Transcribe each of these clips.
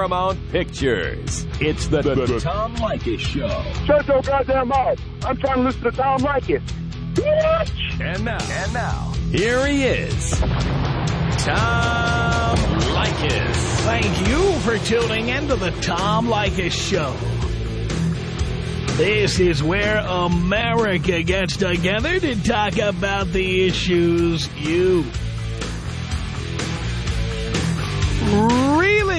Paramount Pictures. It's the, the, the Tom Leykis Show. Shut your goddamn mouth. I'm trying to listen to Tom Leykis. What? And now, and now, here he is, Tom Leykis. Thank you for tuning into the Tom Leykis Show. This is where America gets together to talk about the issues you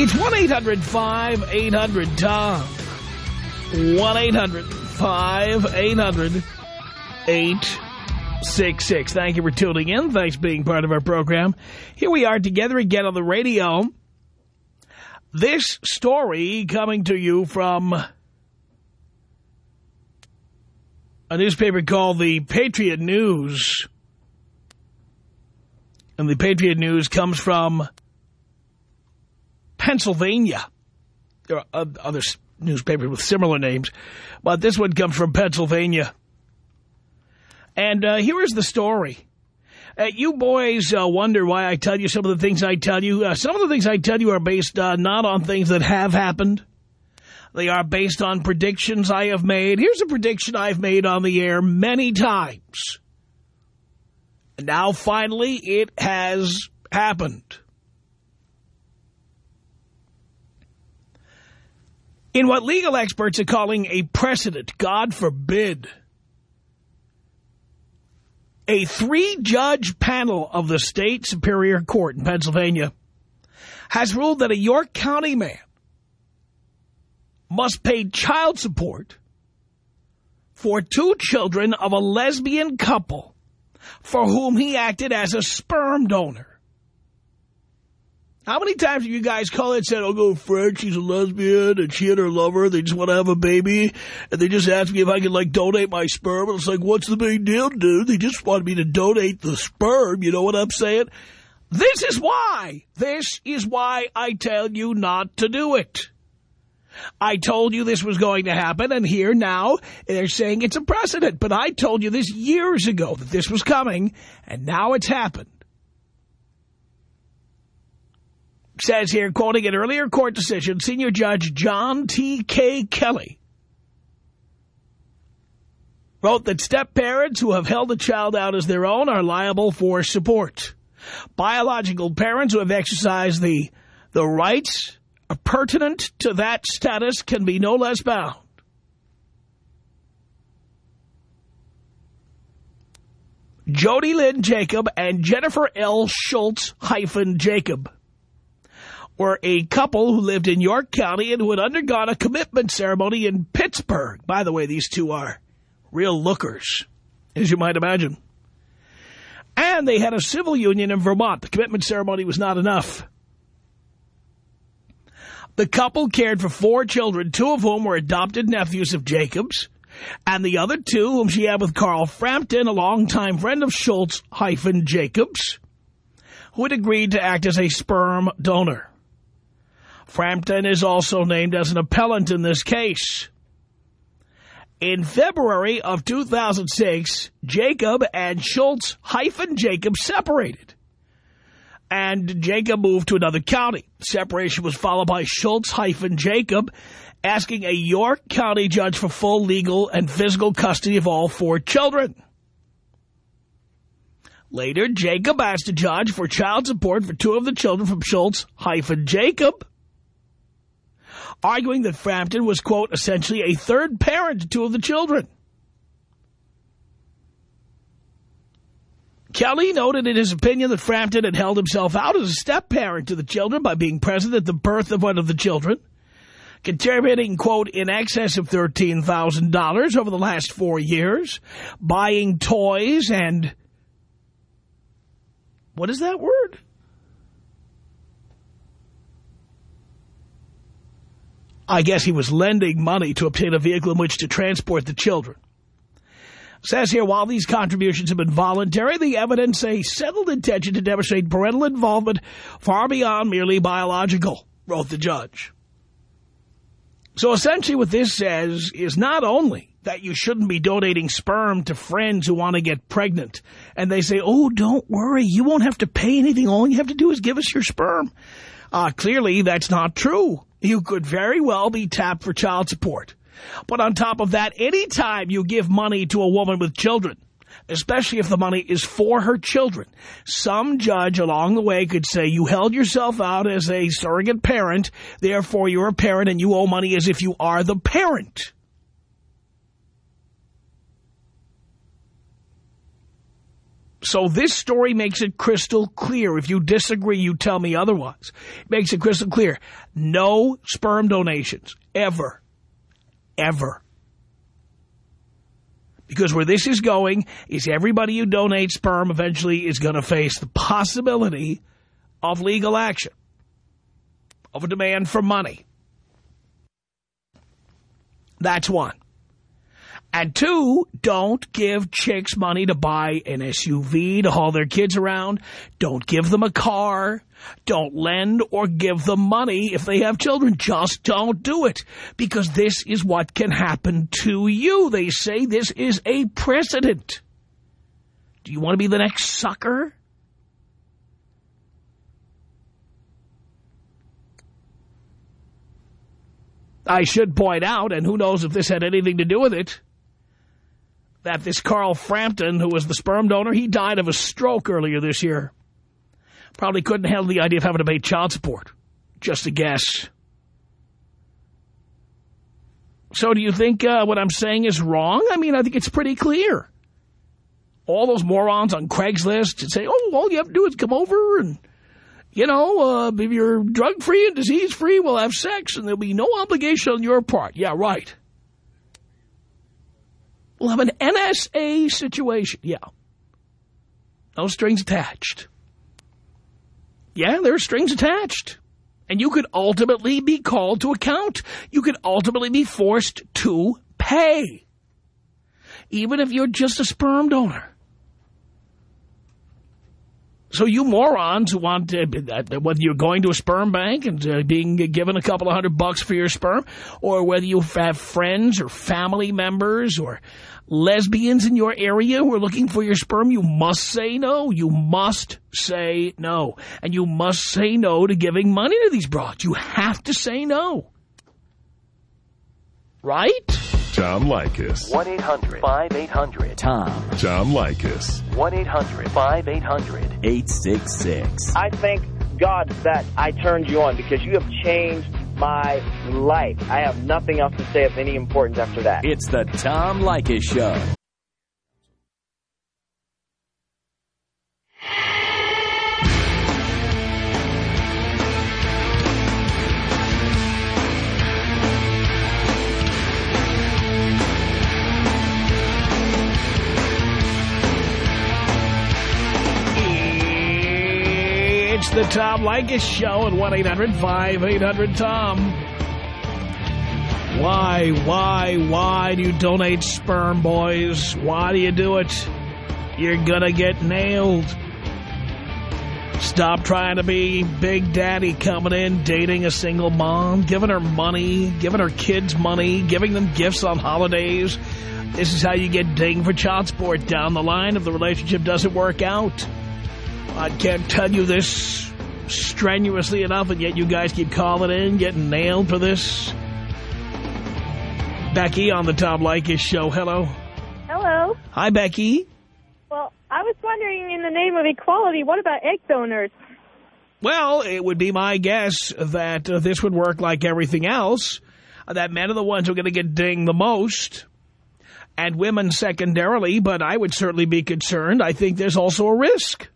It's 1-800-5800-TOM. 1-800-5800-866. Thank you for tuning in. Thanks for being part of our program. Here we are together again on the radio. This story coming to you from a newspaper called the Patriot News. And the Patriot News comes from Pennsylvania. There are other newspapers with similar names, but this one comes from Pennsylvania. And uh, here is the story. Uh, you boys uh, wonder why I tell you some of the things I tell you. Uh, some of the things I tell you are based uh, not on things that have happened. They are based on predictions I have made. Here's a prediction I've made on the air many times. And now, finally, it has happened. In what legal experts are calling a precedent, God forbid, a three-judge panel of the state Superior Court in Pennsylvania has ruled that a York County man must pay child support for two children of a lesbian couple for whom he acted as a sperm donor. How many times have you guys called and said, I'll go Fred, she's a lesbian, and she and her lover, they just want to have a baby, and they just asked me if I could, like, donate my sperm, and it's like, what's the big deal, dude? They just wanted me to donate the sperm, you know what I'm saying? This is why. This is why I tell you not to do it. I told you this was going to happen, and here now they're saying it's a precedent. But I told you this years ago that this was coming, and now it's happened. Says here, quoting an earlier court decision, Senior Judge John T.K. Kelly wrote that step-parents who have held a child out as their own are liable for support. Biological parents who have exercised the, the rights pertinent to that status can be no less bound. Jody Lynn Jacob and Jennifer L. Schultz hyphen Jacob were a couple who lived in York County and who had undergone a commitment ceremony in Pittsburgh. By the way, these two are real lookers, as you might imagine. And they had a civil union in Vermont. The commitment ceremony was not enough. The couple cared for four children, two of whom were adopted nephews of Jacobs, and the other two whom she had with Carl Frampton, a longtime friend of Schultz hyphen Jacobs, who had agreed to act as a sperm donor. Frampton is also named as an appellant in this case. In February of 2006, Jacob and Schultz hyphen Jacob separated and Jacob moved to another county. Separation was followed by Schultz hyphen Jacob asking a York County judge for full legal and physical custody of all four children. Later, Jacob asked a judge for child support for two of the children from Schultz-Jacob, arguing that Frampton was, quote, essentially a third parent to two of the children. Kelly noted in his opinion that Frampton had held himself out as a step-parent to the children by being present at the birth of one of the children, contributing, quote, in excess of $13,000 over the last four years, buying toys and... What is that word? I guess he was lending money to obtain a vehicle in which to transport the children. Says here, while these contributions have been voluntary, the evidence a settled intention to demonstrate parental involvement far beyond merely biological, wrote the judge. So essentially what this says is not only that you shouldn't be donating sperm to friends who want to get pregnant, and they say, oh, don't worry, you won't have to pay anything. All you have to do is give us your sperm. Uh, clearly, that's not true. You could very well be tapped for child support. But on top of that, any time you give money to a woman with children, especially if the money is for her children, some judge along the way could say you held yourself out as a surrogate parent, therefore you're a parent and you owe money as if you are the parent. So this story makes it crystal clear. If you disagree, you tell me otherwise. It makes it crystal clear. No sperm donations, ever, ever. Because where this is going is everybody who donates sperm eventually is going to face the possibility of legal action, of a demand for money. That's one. And two, don't give chicks money to buy an SUV to haul their kids around. Don't give them a car. Don't lend or give them money if they have children. Just don't do it. Because this is what can happen to you. They say this is a precedent. Do you want to be the next sucker? I should point out, and who knows if this had anything to do with it, that this Carl Frampton, who was the sperm donor, he died of a stroke earlier this year. Probably couldn't handle the idea of having to pay child support. Just a guess. So do you think uh, what I'm saying is wrong? I mean, I think it's pretty clear. All those morons on Craigslist say, oh, all you have to do is come over and, you know, uh, if you're drug-free and disease-free, we'll have sex and there'll be no obligation on your part. Yeah, right. We'll have an NSA situation. Yeah. No strings attached. Yeah, there are strings attached. And you could ultimately be called to account. You could ultimately be forced to pay. Even if you're just a sperm donor. So you morons who want to, whether you're going to a sperm bank and uh, being given a couple of hundred bucks for your sperm, or whether you have friends or family members or lesbians in your area who are looking for your sperm, you must say no. You must say no. And you must say no to giving money to these broads. You have to say no. Right? Tom Leykis. 1-800-5800-TOM. Tom Leykis. 1-800-5800-866. I thank God that I turned you on because you have changed my life. I have nothing else to say of any importance after that. It's the Tom Leykis Show. It's the Tom Leykis Show at 1-800-5800-TOM. Why, why, why do you donate sperm, boys? Why do you do it? You're gonna get nailed. Stop trying to be Big Daddy coming in, dating a single mom, giving her money, giving her kids money, giving them gifts on holidays. This is how you get dinged for child support down the line if the relationship doesn't work out. I can't tell you this strenuously enough, and yet you guys keep calling in, getting nailed for this. Becky on the Tom Leykis show. Hello. Hello. Hi, Becky. Well, I was wondering, in the name of equality, what about egg donors? Well, it would be my guess that uh, this would work like everything else, uh, that men are the ones who are going to get dinged the most, and women secondarily, but I would certainly be concerned. I think there's also a risk.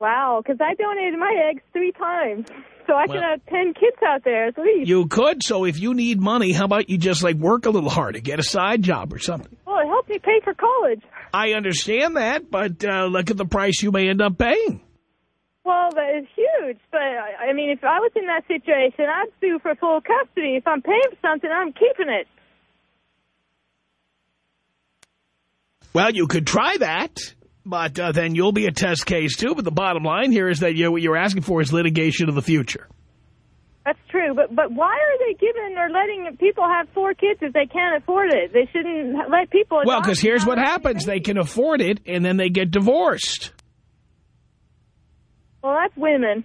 Wow, because I donated my eggs three times, so I Well- can have ten kids out there at least. You could, so if you need money, how about you just, like, work a little harder, get a side job or something? well, it helped me pay for college. I understand that, but uh, look at the price you may end up paying. Well, that is huge. But, I I mean, if I was in that situation, I'd sue for full custody. If I'm paying for something, I'm keeping it. Well, you could try that, but uh, then you'll be a test case, too. But the bottom line here is that you what you're asking for is litigation of the future. That's true. But but why are they giving or letting people have four kids if they can't afford it? They shouldn't let people... Well, because here's what happens. They can afford it, and then they get divorced. Well, that's women.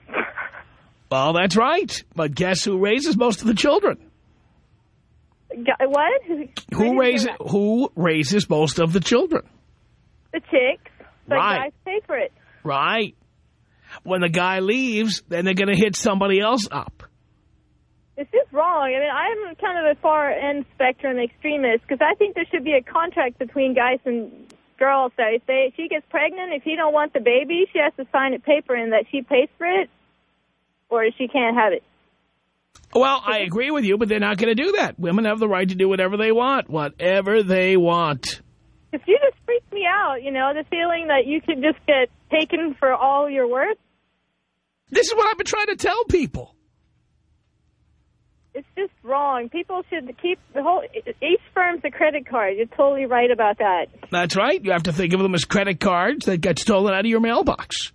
Well, that's right. But guess who raises most of the children? What? Who raises. Who raises most of the children? The chicks. The Right. guys pay for it. Right. When the guy leaves, then they're going to hit somebody else up. It's just wrong. I mean, I'm kind of a far end spectrum extremist because I think there should be a contract between guys and girls that if they if she gets pregnant, if he don't want the baby, she has to sign a paper in that she pays for it, or she can't have it. Well, I agree with you, but they're not going to do that. Women have the right to do whatever they want, whatever they want. If you just freak me out, you know, the feeling that you could just get taken for all your worth. This is what I've been trying to tell people. It's just wrong. People should keep the whole. Each firm's a credit card. You're totally right about that. That's right. You have to think of them as credit cards that get stolen out of your mailbox.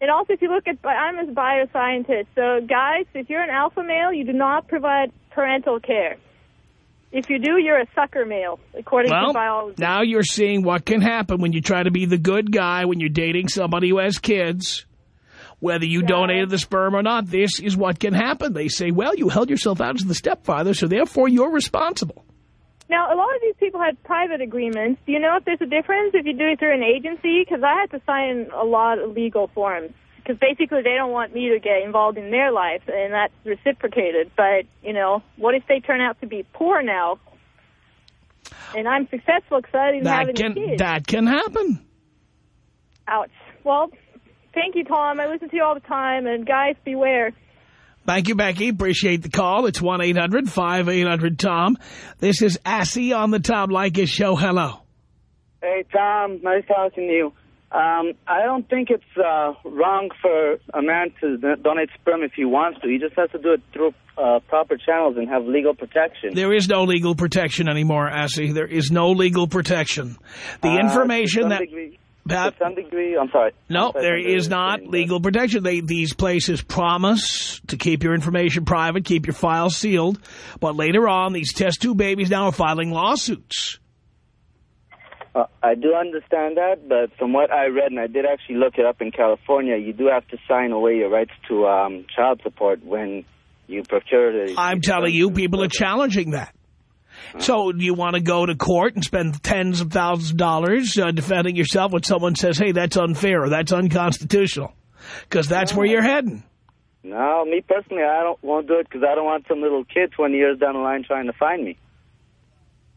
And also, if you look at, I'm a bioscientist. So, guys, if you're an alpha male, you do not provide parental care. If you do, you're a sucker male, according Well, to biology. now you're seeing what can happen when you try to be the good guy when you're dating somebody who has kids. Whether you donated the sperm or not, this is what can happen. They say, well, you held yourself out as the stepfather, so therefore you're responsible. Now, a lot of these people had private agreements. Do you know if there's a difference if you do it through an agency? Because I had to sign a lot of legal forms. Because basically they don't want me to get involved in their life, and that's reciprocated. But, you know, what if they turn out to be poor now? And I'm successful because I didn't have That any can, kids. that can happen. Ouch. Well, thank you, Tom. I listen to you all the time, and guys, beware. Thank you, Becky. Appreciate the call. It's 1-800-5800-TOM. This is Assy on the Tom Leykis Show. Hello. Hey, Tom. Nice talking to you. Um, I don't think it's uh, wrong for a man to donate sperm if he wants to. He just has to do it through uh, proper channels and have legal protection. There is no legal protection anymore, Assy. There is no legal protection. The Uh, information to that... Degree, Pat- to some degree, I'm sorry. No, sorry there not saying that. legal protection. They, these places promise to keep your information private, keep your files sealed. But later on, these test tube babies now are filing lawsuits. Uh, I do understand that, but from what I read, and I did actually look it up in California, you do have to sign away your rights to um, child support when you procure the... I'm telling you, people are challenging that. So you want to go to court and spend tens of thousands of dollars uh, defending yourself when someone says, hey, that's unfair or that's unconstitutional? Because that's where you're heading. No, me personally, I don't won't do it because I don't want some little kid 20 years down the line trying to find me.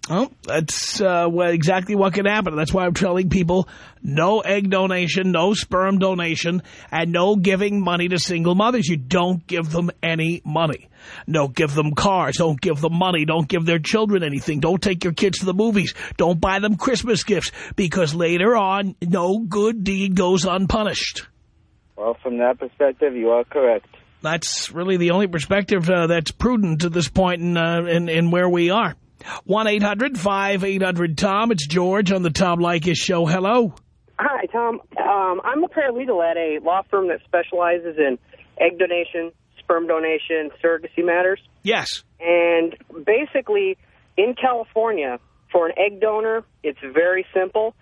Well, that's uh, well, exactly what can happen. That's why I'm telling people no egg donation, no sperm donation, and no giving money to single mothers. You don't give them any money. Don't give them cars. Don't give them money. Don't give their children anything. Don't take your kids to the movies. Don't buy them Christmas gifts because later on, no good deed goes unpunished. Well, from that perspective, you are correct. That's really the only perspective uh, that's prudent at this point in, uh, in, in where we are. 1-800-5800-TOM. It's George on the Tom Leykis Show. Hello. Hi, Tom. Um, I'm a paralegal at a law firm that specializes in egg donation, sperm donation, surrogacy matters. Yes. And basically, in California, for an egg donor, it's very simple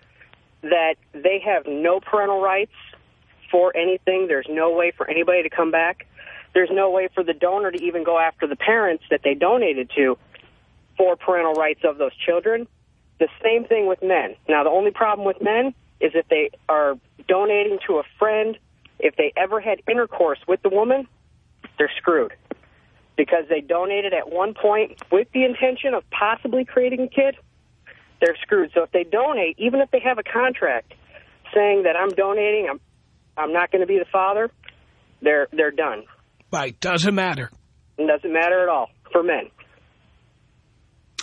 that they have no parental rights for anything. There's no way for anybody to come back. There's no way for the donor to even go after the parents that they donated to for parental rights of those children. The same thing with men. Now, the only problem with men is if they are donating to a friend, if they ever had intercourse with the woman, they're screwed. Because they donated at one point with the intention of possibly creating a kid, they're screwed. So if they donate, even if they have a contract saying that I'm donating, I'm I'm not going to be the father, they're they're done. Right. Doesn't matter. It doesn't matter at all for men.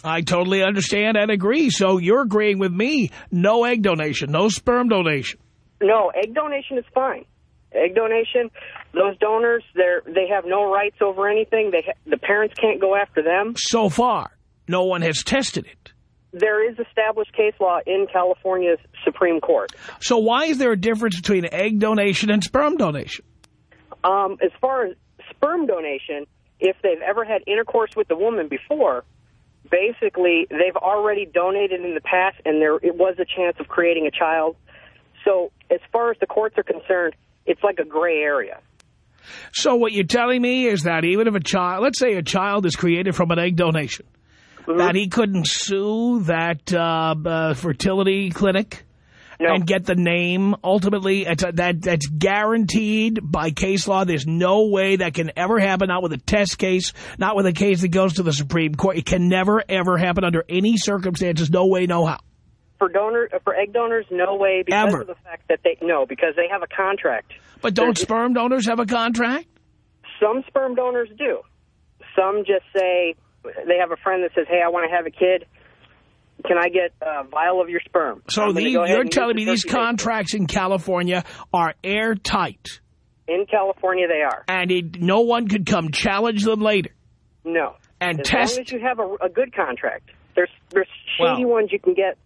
I totally understand and agree. So you're agreeing with me. No egg donation. No sperm donation. No, egg donation is fine. egg donation, those donors, they're, they have no rights over anything. They ha the parents can't go after them. So far, no one has tested it. There is established case law in California's Supreme Court. So why is there a difference between egg donation and sperm donation? Um, as far as sperm donation, if they've ever had intercourse with the woman before, basically they've already donated in the past and there it was a chance of creating a child. So as far as the courts are concerned, it's like a gray area. So what you're telling me is that even if a child, let's say a child is created from an egg donation, mm -hmm. that he couldn't sue that uh, uh, fertility clinic no. and get the name ultimately. A, uh, that That's guaranteed by case law. There's no way that can ever happen, not with a test case, not with a case that goes to the Supreme Court. It can never, ever happen under any circumstances. No way, no how. For donor, uh, for egg donors, no way because ever. of the fact that they no because they have a contract. But don't There's, sperm donors have a contract? Some sperm donors do. Some just say they have a friend that says, "Hey, I want to have a kid." Can I get a vial of your sperm? So the, you're telling me these contracts in California are airtight? In California, they are. And it, no one could come challenge them later? No. And as test... long as you have a, a good contract. There's, there's shady well, ones you can get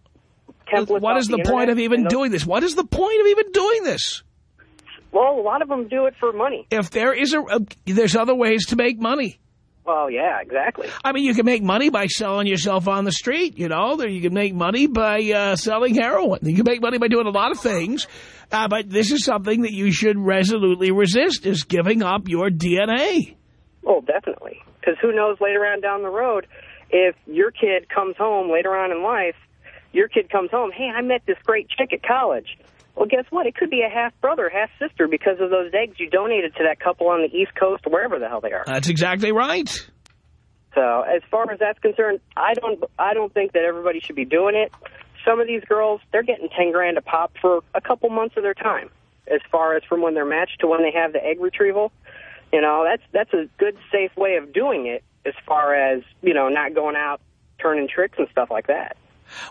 templates What is the, the point of even doing this? What is the point of even doing this? Well, a lot of them do it for money. If there is a, a there's other ways to make money. Well, yeah, exactly. I mean, you can make money by selling yourself on the street, you know. You can make money by uh, selling heroin. You can make money by doing a lot of things. Uh, but this is something that you should resolutely resist, is giving up your DNA. Oh, definitely. Because who knows later on down the road, if your kid comes home later on in life, your kid comes home, hey, I met this great chick at college. Well, guess what? It could be a half-brother, half-sister because of those eggs you donated to that couple on the East Coast or wherever the hell they are. That's exactly right. So as far as that's concerned, I don't I don't think that everybody should be doing it. Some of these girls, they're getting 10 grand a pop for a couple months of their time as far as from when they're matched to when they have the egg retrieval. You know, that's that's a good, safe way of doing it as far as, you know, not going out turning tricks and stuff like that.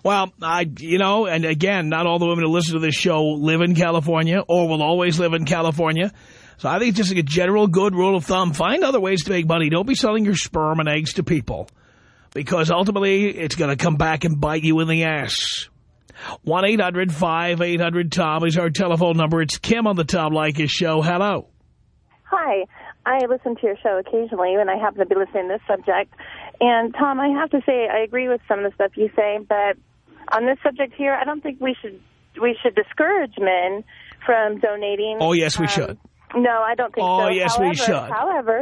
Well, I, you know, and again, not all the women who listen to this show live in California or will always live in California. So I think it's just like a general good rule of thumb. Find other ways to make money. Don't be selling your sperm and eggs to people because ultimately it's going to come back and bite you in the ass. 1-800-5800-TOM is our telephone number. It's Kim on the Tom Leykis show. Hello. Hi. I listen to your show occasionally, and I happen to be listening to this subject. And, Tom, I have to say I agree with some of the stuff you say, but on this subject here, I don't think we should we should discourage men from donating. Oh, yes, we um, should. No, I don't think oh, so. Oh, yes, however, we should. However,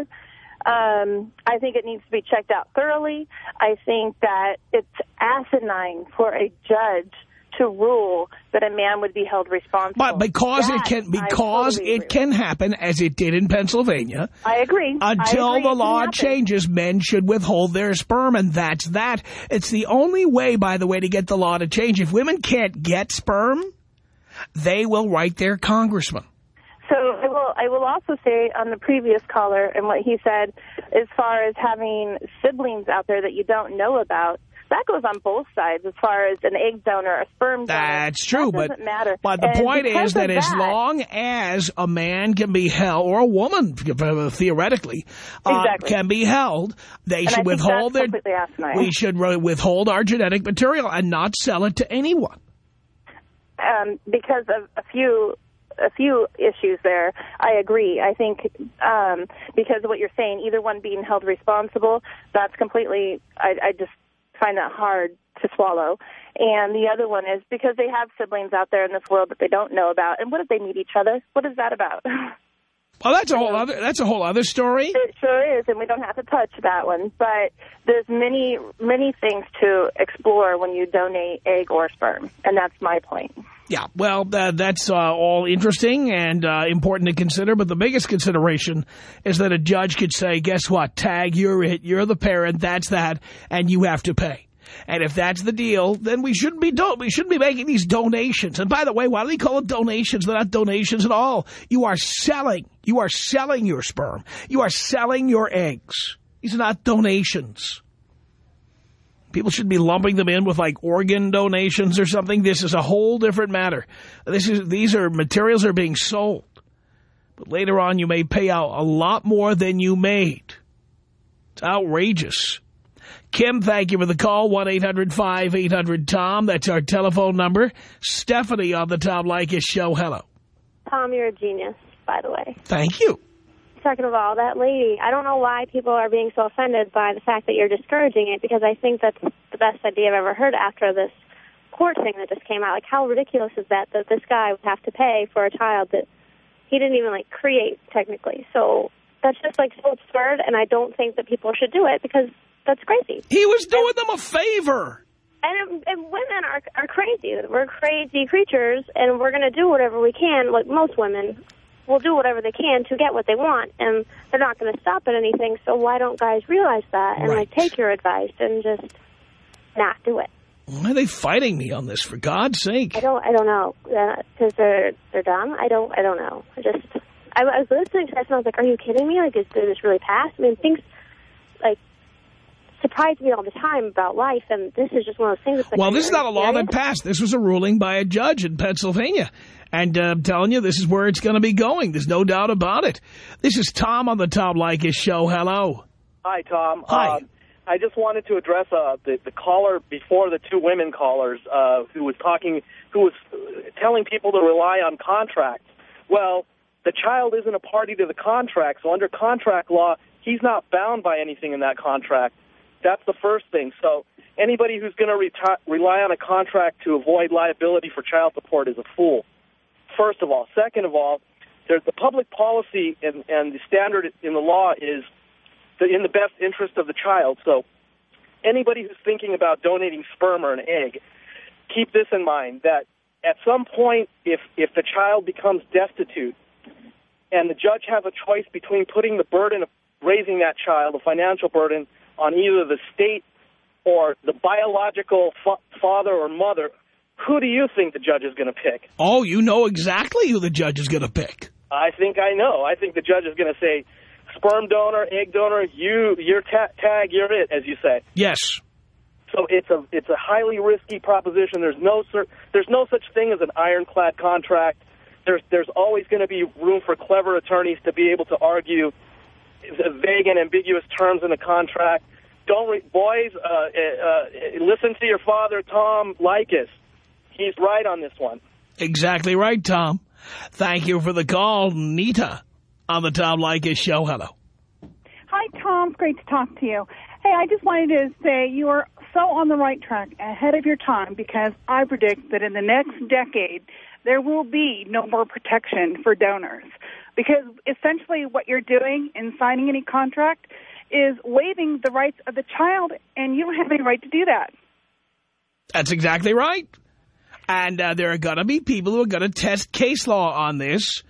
um, I think it needs to be checked out thoroughly. I think that it's asinine for a judge to rule that a man would be held responsible. But because that, it can because totally it can happen as it did in Pennsylvania. I agree. Until I agree the law changes, men should withhold their sperm, and that's that. It's the only way, by the way, to get the law to change. If women can't get sperm, they will write their congressman. So I will, I will also say on the previous caller and what he said, as far as having siblings out there that you don't know about, that goes on both sides as far as an egg donor or a sperm donor. That's true, that but matter. but the and point is that, that, as long as a man can be held, or a woman theoretically uh, can be held, they and should withhold their. We should withhold our genetic material and not sell it to anyone. Um, because of a few a few issues there. I agree. I think um, because of what you're saying, either one being held responsible, that's completely, I, I just find that hard to swallow. And the other one is because they have siblings out there in this world that they don't know about. And what if they meet each other? What is that about? Well, that's a whole other that's a whole other story. It sure is, and we don't have to touch that one. But there's many many things to explore when you donate egg or sperm, and that's my point. Yeah, well, uh, that's uh, all interesting and uh, important to consider, but the biggest consideration is that a judge could say, guess what, tag, you're it, you're the parent, that's that, and you have to pay. And if that's the deal, then we shouldn't be we shouldn't be making these donations. And by the way, why do they call it donations? They're not donations at all. You are selling. You are selling your sperm. You are selling your eggs. These are not donations. People should be lumping them in with like organ donations or something. This is a whole different matter. This is these are materials are being sold. But later on, you may pay out a lot more than you made. It's outrageous. Kim, thank you for the call. 1-800-5800-TOM. That's our telephone number. Stephanie on the Tom Leykis show. Hello. Tom, you're a genius, by the way. Thank you. Second of all, that lady, I don't know why people are being so offended by the fact that you're discouraging it because I think that's the best idea I've ever heard after this court thing that just came out. Like, how ridiculous is that, that this guy would have to pay for a child that he didn't even, like, create, technically. So that's just, like, so absurd, and I don't think that people should do it because that's crazy. He was doing them a favor. And, um, and women are, are crazy. We're crazy creatures, and we're going to do whatever we can, like most women will do whatever they can to get what they want, and they're not going to stop at anything. So why don't guys realize that and Right. like take your advice and just not do it? Why are they fighting me on this, for God's sake? I don't. I don't know uh, because they're they're dumb. I don't. I don't know. I just. I, I was listening to this and I was like, "Are you kidding me? Like, is did this really pass?" I mean, things surprise me all the time about life, and this is just one of those things. That's like, Well, this is not a law that passed. This was a ruling by a judge in Pennsylvania. And uh, I'm telling you, this is where it's going to be going. There's no doubt about it. This is Tom on the Tom Leykis show. Hello. Hi, Tom. Hi. Um, I just wanted to address uh, the, the caller before the two women callers uh, who was talking, who was uh, telling people to rely on contracts. Well, the child isn't a party to the contract, so under contract law, he's not bound by anything in that contract. That's the first thing. So anybody who's going to rely on a contract to avoid liability for child support is a fool. First of all. Second of all, there's the public policy and, and the standard in the law is the, in the best interest of the child. So anybody who's thinking about donating sperm or an egg, keep this in mind that at some point, if if the child becomes destitute, and the judge has a choice between putting the burden of raising that child, the financial burden, on either the state or the biological fa- father or mother, who do you think the judge is going to pick? Oh, you know exactly who the judge is going to pick. I think I know. I think the judge is going to say, sperm donor, egg donor, you, your ta- tag, you're it, as you say. Yes. So it's a it's a highly risky proposition. There's no there's no such thing as an ironclad contract. There's there's always going to be room for clever attorneys to be able to argue vague and ambiguous terms in the contract. Don't re- boys uh, uh, uh, listen to your father, Tom Leykis. He's right on this one. Exactly right, Tom. Thank you for the call, Nita, on the Tom Leykis show. Hello. Hi, Tom. It's great to talk to you. Hey, I just wanted to say you are so on the right track, ahead of your time, because I predict that in the next decade, there will be no more protection for donors. Because essentially what you're doing in signing any contract is waiving the rights of the child, and you don't have any right to do that. That's exactly right. And uh, there are going to be people who are going to test case law on this.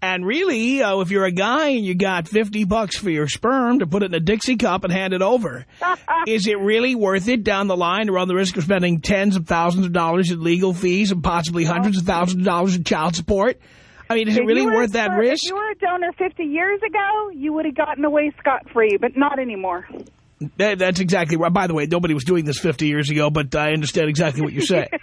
And really, uh, if you're a guy and you got 50 bucks for your sperm to put it in a Dixie cup and hand it over, is it really worth it down the line to run the risk of spending tens of thousands of dollars in legal fees and possibly hundreds of thousands of dollars in child support? I mean, is it really were worth that sper- risk? If you were a donor 50 years ago, you would have gotten away scot-free, but not anymore. That- That's exactly right. By the way, nobody was doing this 50 years ago, but I understand exactly what you're saying.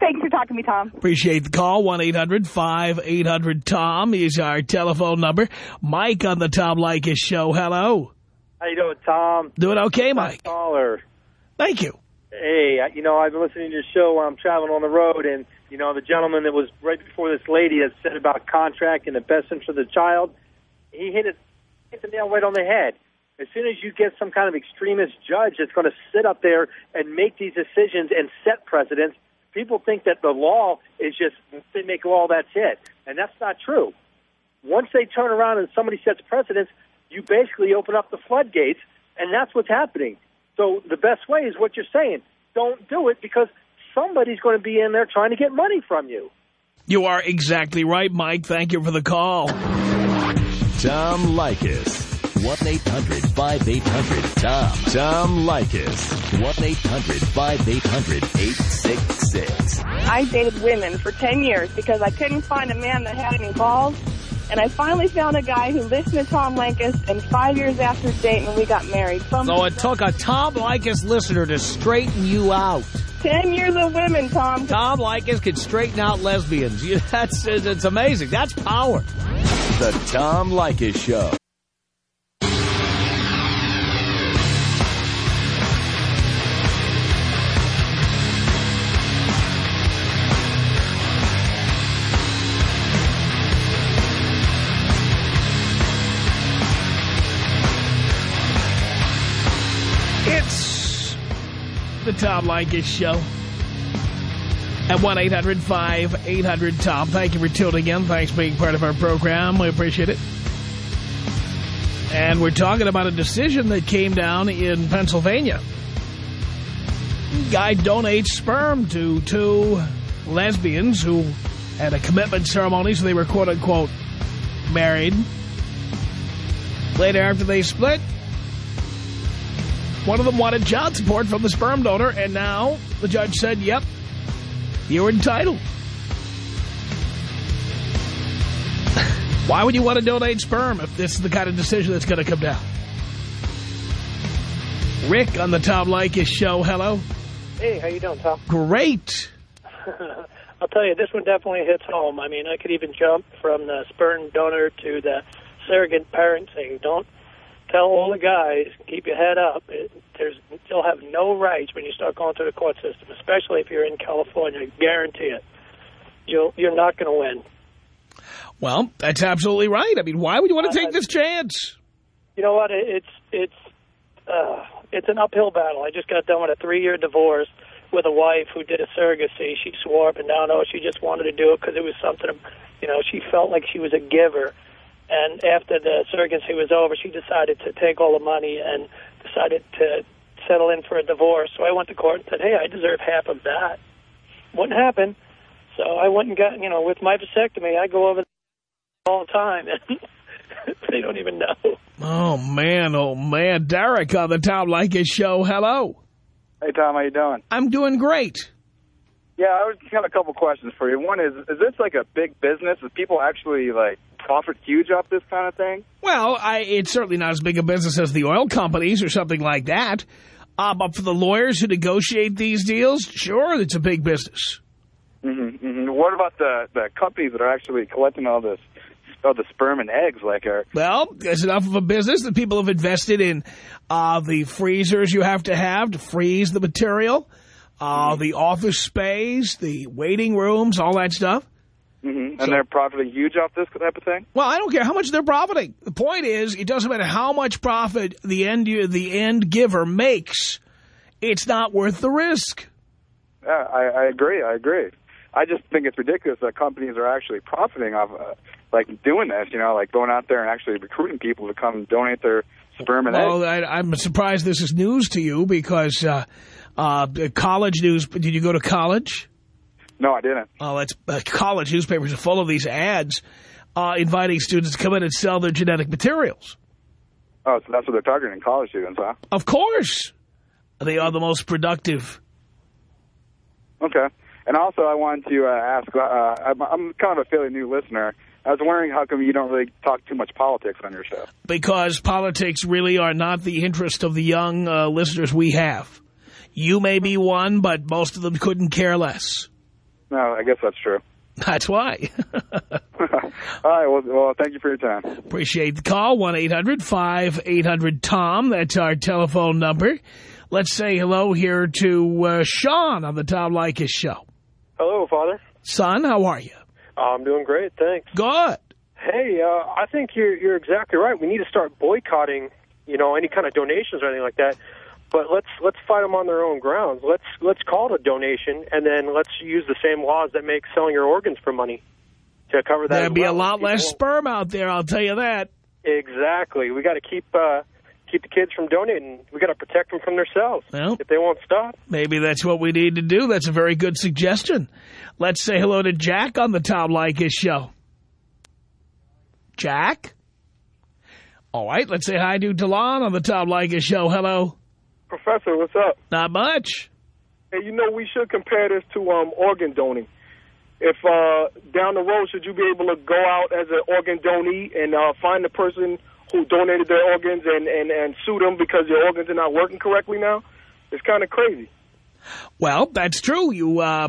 Thanks for talking to me, Tom. Appreciate the call. 1-800-5800-TOM is our telephone number. Mike on the Tom Leykis show. Hello. How you doing, Tom? Doing okay, Mike? Caller. Thank you. Hey, you know, I've been listening to your show while I'm traveling on the road, and, you know, the gentleman that was right before this lady that said about contract and the best interest of the child, he hit it, hit the nail right on the head. As soon as you get some kind of extremist judge that's going to sit up there and make these decisions and set precedents, people think that the law is just, they make law, that's it. And that's not true. Once they turn around and somebody sets precedents, you basically open up the floodgates, and that's what's happening. So the best way is what you're saying. Don't do it because somebody's going to be in there trying to get money from you. You are exactly right, Mike. Thank you for the call. Tom Leykis. 1-800-5800-TOM. Tom Leykis. 1-800-5800-866. I dated women for 10 years because I couldn't find a man that had any balls. And I finally found a guy who listened to Tom Leykis, and five years after dating, we got married. From So it took a Tom Leykis listener to straighten you out. Ten years of women, Tom. Tom Leykis could straighten out lesbians. That's it's amazing. That's power. The Tom Leykis Show. Tom Leykis Show. At 1-800-5800-TOM. Thank you for tuning in. Thanks for being part of our program. We appreciate it. And we're talking about a decision that came down in Pennsylvania. Guy donates sperm to two lesbians who had a commitment ceremony, so they were quote-unquote married. Later, after they split, one of them wanted child support from the sperm donor, and now the judge said, yep, you're entitled. Why would you want to donate sperm if this is the kind of decision that's going to come down? Rick on the Tom Leykis show. Hello. Hey, how you doing, Tom? Great. I'll tell you, this one definitely hits home. I mean, I could even jump from the sperm donor to the surrogate parent saying, don't tell all the guys, keep your head up. It, there's You'll have no rights when you start going through the court system, especially if you're in California. I guarantee it. You'll, you're not going to win. Well, that's absolutely right. I mean, why would you want to take this chance? You know what? It, it's it's uh, it's an uphill battle. I just got done with a three-year divorce with a wife who did a surrogacy. She swore up and down, oh, she just wanted to do it because it was something, you know, she felt like she was a giver. And after the surrogacy was over, she decided to take all the money and decided to settle in for a divorce. So I went to court and said, hey, I deserve half of that. Wouldn't happen. So I went and got, you know, with my vasectomy, I go over all the time. And they don't even know. Oh, man, oh, man. Derek on the Tom Leykis show. Hello. Hey, Tom, how you doing? I'm doing great. Yeah, I just got a couple questions for you. One is, is this like a big business? Is people actually, like, profit huge off this kind of thing? Well, I, it's certainly not as big a business as the oil companies or something like that. Uh, but for the lawyers who negotiate these deals, sure, it's a big business. Mm-hmm, mm-hmm. What about the, the companies that are actually collecting all this all the sperm and eggs like are well there's enough of a business that people have invested in uh, the freezers you have to have to freeze the material uh, the office space the waiting rooms all that stuff Mm-hmm. And they're profiting huge off this type of thing? Well, I don't care how much they're profiting. The point is, it doesn't matter how much profit the end the end giver makes. It's not worth the risk. Yeah, I, I agree. I agree. I just think it's ridiculous that companies are actually profiting off, uh, like, doing this, you know, like going out there and actually recruiting people to come donate their sperm and well, eggs. I, I'm surprised this is news to you because uh, uh, college news, did you go to college? No, I didn't. Oh, it's uh, college newspapers are full of these ads uh, inviting students to come in and sell their genetic materials. Oh, so that's what they're targeting college students, huh? Of course. They are the most productive. Okay. And also I wanted to uh, ask, uh, I'm, I'm kind of a fairly new listener. I was wondering how come you don't really talk too much politics on your show. Because politics really are not the interest of the young uh, listeners we have. You may be one, but most of them couldn't care less. No, I guess that's true. That's why. All right. Well, well, thank you for your time. Appreciate the call. 1-800-5800-TOM. That's our telephone number. Let's say hello here to uh, Sean on the Tom Leykis show. Hello, Father. Son, how are you? I'm doing great, thanks. Good. Hey, uh, I think you're you're exactly right. We need to start boycotting, you know, any kind of donations or anything like that. But let's let's fight them on their own grounds. Let's let's call it a donation, and then let's use the same laws that make selling your organs for money to cover that. There'd be well. a lot less sperm out there, I'll tell you that. Exactly. We got to keep uh, keep the kids from donating. We got to protect them from themselves Well, if they won't stop. maybe that's what we need to do. That's a very good suggestion. Let's say hello to Jack on the Tom Leykis show. Jack? All right, let's say hi to Delon on the Tom Leykis show. Hello. Professor, what's up? Not much. Hey, you know, we should compare this to um, organ donating. If uh, down the road, should you be able to go out as an organ donee and uh, find the person who donated their organs and, and, and sue them because their organs are not working correctly now? It's kind of crazy. Well, that's true. You, uh,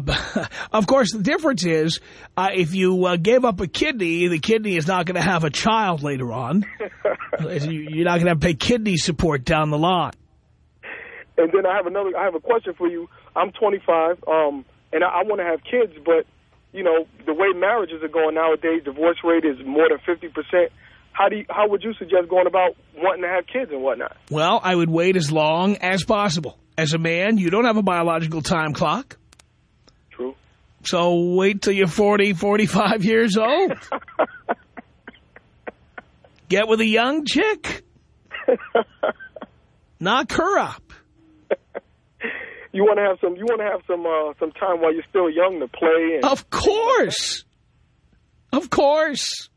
of course, the difference is uh, if you uh, gave up a kidney, the kidney is not going to have a child later on. You- You're not going to have to pay kidney support down the line. And then I have another. I have a question for you. I'm 25, um, and I, I want to have kids, but you know the way marriages are going nowadays, divorce rate is more than 50 percent. How do you, how would you suggest going about wanting to have kids and whatnot? Well, I would wait as long as possible. As a man, you don't have a biological time clock. True. So wait till you're 40, 45 years old. Get with a young chick. Knock her up. You want to have some. You want to have some uh, some time while you're still young to play. And, Of course. Of course.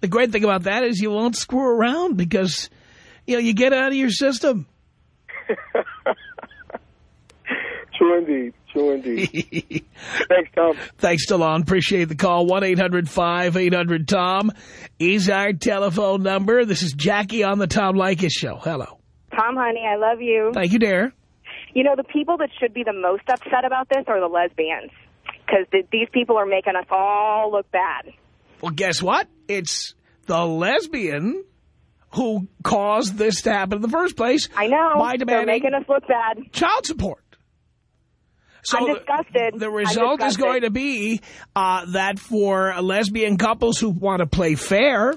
The great thing about that is you won't screw around because, you know, you get out of your system. True indeed. True indeed. Thanks, Tom. Thanks, Delon. Appreciate the call. 1-800-5800-TOM is our telephone number. This is Jackie on the Tom Leykis Show. Hello. Tom, honey, I love you. Thank you, dear. You know, the people that should be the most upset about this are the lesbians. Because th these people are making us all look bad. Well, guess what? It's the lesbian who caused this to happen in the first place. I know. By They're demanding making us look bad. child support. So I'm disgusted. The I'm result is going to be uh, that for lesbian couples who want to play fair,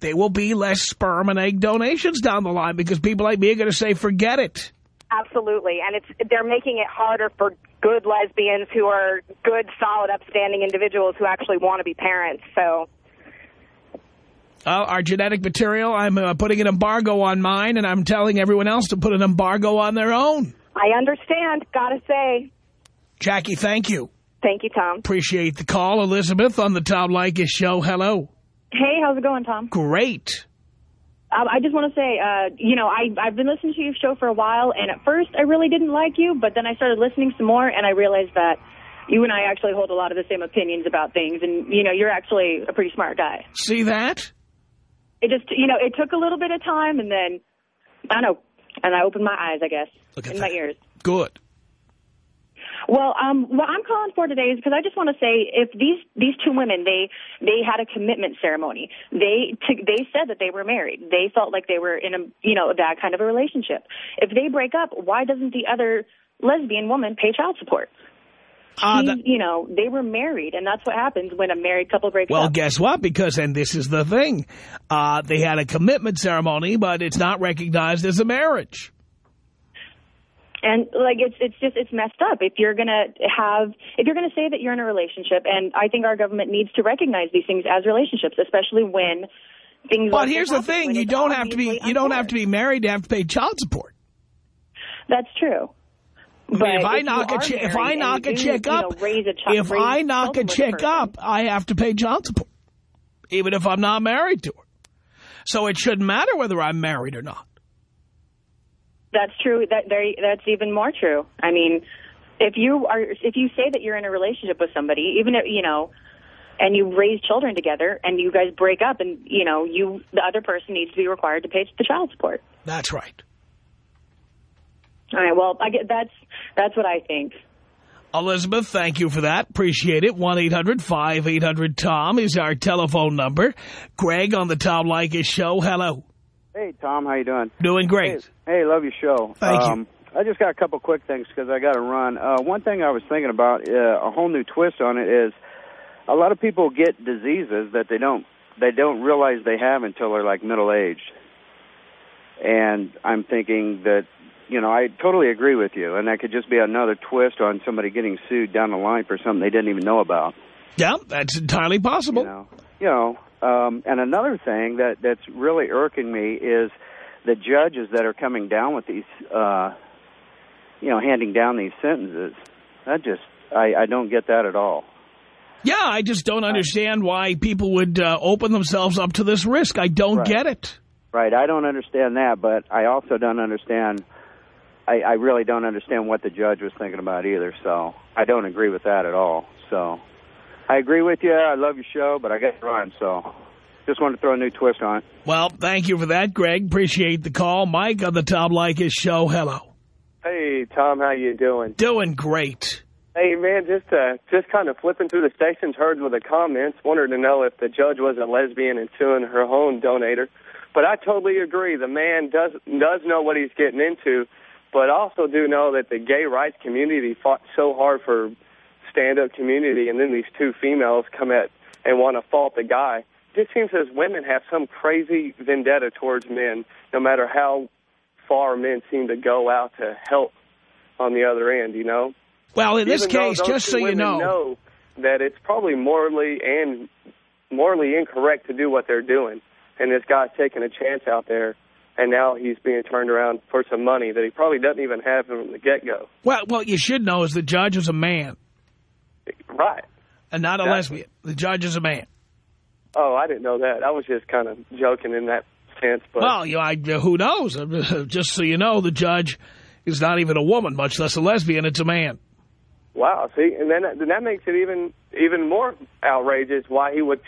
there will be less sperm and egg donations down the line because people like me are going to say, forget it. Absolutely. And it's they're making it harder for good lesbians who are good, solid, upstanding individuals who actually want to be parents. So, Uh, our genetic material, I'm uh, putting an embargo on mine, and I'm telling everyone else to put an embargo on their own. I understand. Gotta say. Jackie, thank you. Thank you, Tom. Appreciate the call. Elizabeth on the Tom Leykis Show. Hello. Hey, how's it going, Tom? Great. Um, I just want to say, uh, you know, I, I've been listening to your show for a while, and at first I really didn't like you, but then I started listening some more, and I realized that you and I actually hold a lot of the same opinions about things, and, you know, you're actually a pretty smart guy. See that? It just, you know, it took a little bit of time, and then, I don't know, and I opened my eyes, I guess, and my ears. Good. Well, um, what I'm calling for today is because I just want to say if these these two women they they had a commitment ceremony. They t- they said that they were married. They felt like they were in a you know that kind of a relationship. If they break up, why doesn't the other lesbian woman pay child support? Uh, She- you know, they were married, and that's what happens when a married couple breaks Well, up. Well, guess what? Because, and this is the thing, uh, they had a commitment ceremony, but it's not recognized as a marriage. And like it's it's just it's messed up. If you're gonna have if you're gonna say that you're in a relationship, and I think our government needs to recognize these things as relationships, especially when things. But like here's the thing: you don't have to be you don't have to be married to have to pay child support. That's true. I mean, But if I knock a if I knock you a do, chick you up, know, raise a if I knock a chick up, I have to pay child support, even if I'm not married to her. So it shouldn't matter whether I'm married or not. That's true. That very that's even more true. I mean, if you are if you say that you're in a relationship with somebody, even if you know, and you raise children together, and you guys break up, and you know, you the other person needs to be required to pay the child support. That's right. All right. Well, I get that's that's what I think. Elizabeth, thank you for that. Appreciate it. 1-800-5800-TOM is our telephone number. Greg on the Tom Leykis show. Hello. Hey, Tom, how you doing? Doing great. Hey, love your show. Thank you. um, I just got a couple quick things because I got to run. Uh, one thing I was thinking about, uh, a whole new twist on it is, a lot of people get diseases that they don't they don't realize they have until they're like middle aged. And I'm thinking that, you know, I totally agree with you, and that could just be another twist on somebody getting sued down the line for something they didn't even know about. Yeah, that's entirely possible. You know, you know um, and another thing that that's really irking me is the judges that are coming down with these, uh, you know, handing down these sentences. That just, I, I don't get that at all. Yeah, I just don't understand why people would uh, open themselves up to this risk. I don't Right. get it. Right, I don't understand that, but I also don't understand. I, I really don't understand what the judge was thinking about either. So I don't agree with that at all. So I agree with you. I love your show, but I got to run. So just wanted to throw a new twist on it. Well, thank you for that, Greg. Appreciate the call. Mike on the Tom Leykis show. Hello. Hey, Tom, how you doing? Doing great. Hey, man, just uh, just kind of flipping through the stations, heard with the comments, wanted to know if the judge was a lesbian and suing her own donator. But I totally agree. The man does does know what he's getting into, but also do know that the gay rights community fought so hard for stand-up community, and then these two females come at and want to fault the guy. It just seems as women have some crazy vendetta towards men, no matter how far men seem to go out to help on the other end, you know? Well, in this Even though case, just so you know, know that it's probably morally and morally incorrect to do what they're doing. And this guy's taking a chance out there, and now he's being turned around for some money that he probably doesn't even have from the get-go. well, what you should know is the judge is a man Right. and not a Exactly. lesbian. The judge is a man. Oh, I didn't know that. I was just kind of joking in that sense. But well, you know, I, uh, who knows? Uh, just so you know, the judge is not even a woman, much less a lesbian. It's a man. Wow, see, and then then that makes it even even more outrageous why he would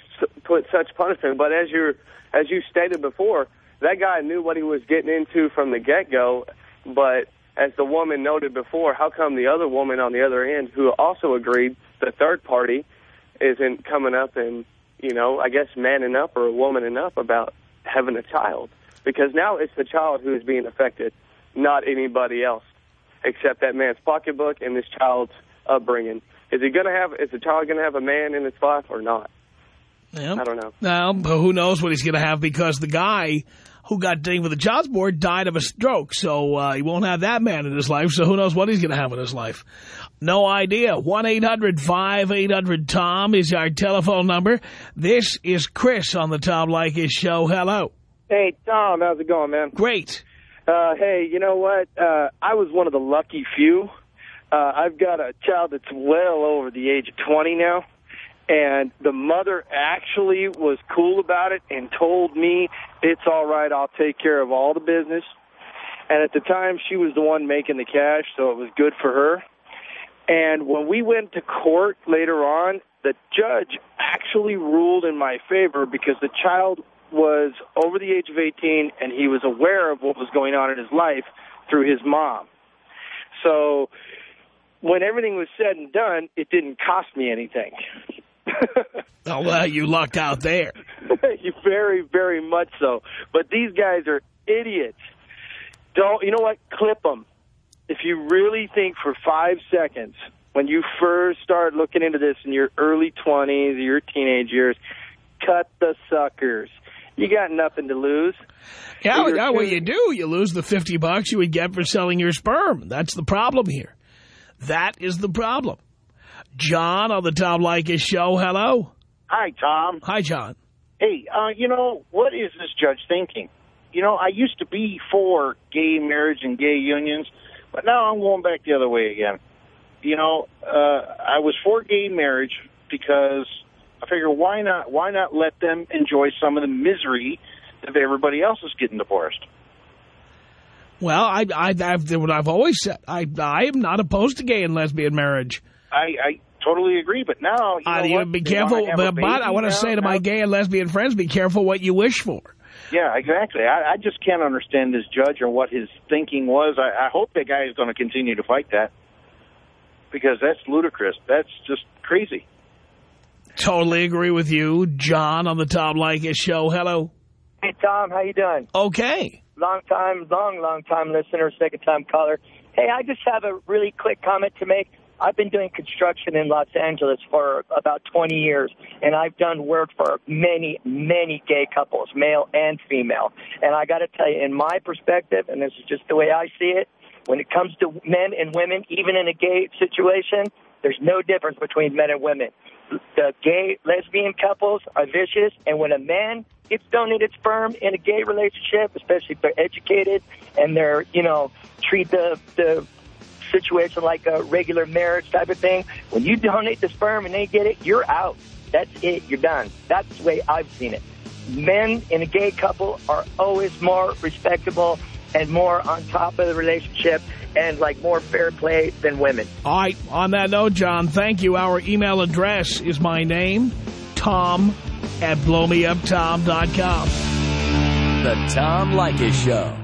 put such punishment. But as you as you stated before, that guy knew what he was getting into from the get go. But as the woman noted before, how come the other woman on the other end, who also agreed, the third party, isn't coming up and you know, I guess manning up or womaning up about having a child? Because now it's the child who is being affected, not anybody else, except that man's pocketbook and this child's upbringing. Is he going to have? Is the child going to have a man in his life or not? Yeah. I don't know. Now, who knows what he's going to have because the guy who got dinged with the child support died of a stroke, so uh, he won't have that man in his life, so who knows what he's going to have in his life. No idea. 1-800-5800-TOM is our telephone number. This is Chris on the Tom Leykis show. Hello. Hey, Tom, how's it going, man? Great. Uh, hey, you know what? Uh, I was one of the lucky few. Uh, I've got a child that's well over the age of 20 now, and the mother actually was cool about it and told me, it's all right, I'll take care of all the business. And at the time, she was the one making the cash, so it was good for her. And when we went to court later on, the judge actually ruled in my favor because the child was over the age of 18 and he was aware of what was going on in his life through his mom. So when everything was said and done, it didn't cost me anything. Oh, well, you lucked out there. you very, very much so. But these guys are idiots. Don't you know what? Clip them. If you really think for five seconds when you first start looking into this in your early 20s, your teenage years, cut the suckers. You got nothing to lose. Yeah, yeah, what you do, you lose the 50 bucks you would get for selling your sperm. That's the problem here. That is the problem. John on the Tom Leykis show. Hello. Hi, Tom. Hi, John. Hey, uh, you know, what is this judge thinking? You know, I used to be for gay marriage and gay unions, but now I'm going back the other way again. You know, uh, I was for gay marriage because I figure why not why not let them enjoy some of the misery if everybody else is getting divorced? Well, I, I, I've, what I've always said. I, I am not opposed to gay and lesbian marriage. I, I totally agree, but now you know Uh, you what? be They careful, but, but I want to say to my gay and lesbian friends, be careful what you wish for. Yeah, exactly. I, I just can't understand this judge or what his thinking was. I, I hope that guy is going to continue to fight that because that's ludicrous. That's just crazy. Totally agree with you. John on the Tom Leykis show. Hello. Hey, Tom, how you doing? Okay. Long time, long, long time listener, second time caller. Hey, I just have a really quick comment to make. I've been doing construction in Los Angeles for about 20 years, and I've done work for many, many gay couples, male and female. And I got to tell you, in my perspective, and this is just the way I see it, when it comes to men and women, even in a gay situation, there's no difference between men and women. The gay lesbian couples are vicious, and when a man gets donated sperm in a gay relationship, especially if they're educated and they're, you know, treat the the situation like a regular marriage type of thing, when you donate the sperm and they get it, you're out. That's it. You're done. That's the way I've seen it. Men in a gay couple are always more respectable and more on top of the relationship and like more fair play than women. All right. On that note, John, thank you. Our email address is my name, Tom at blowmeuptom.com. The Tom Leykis Show.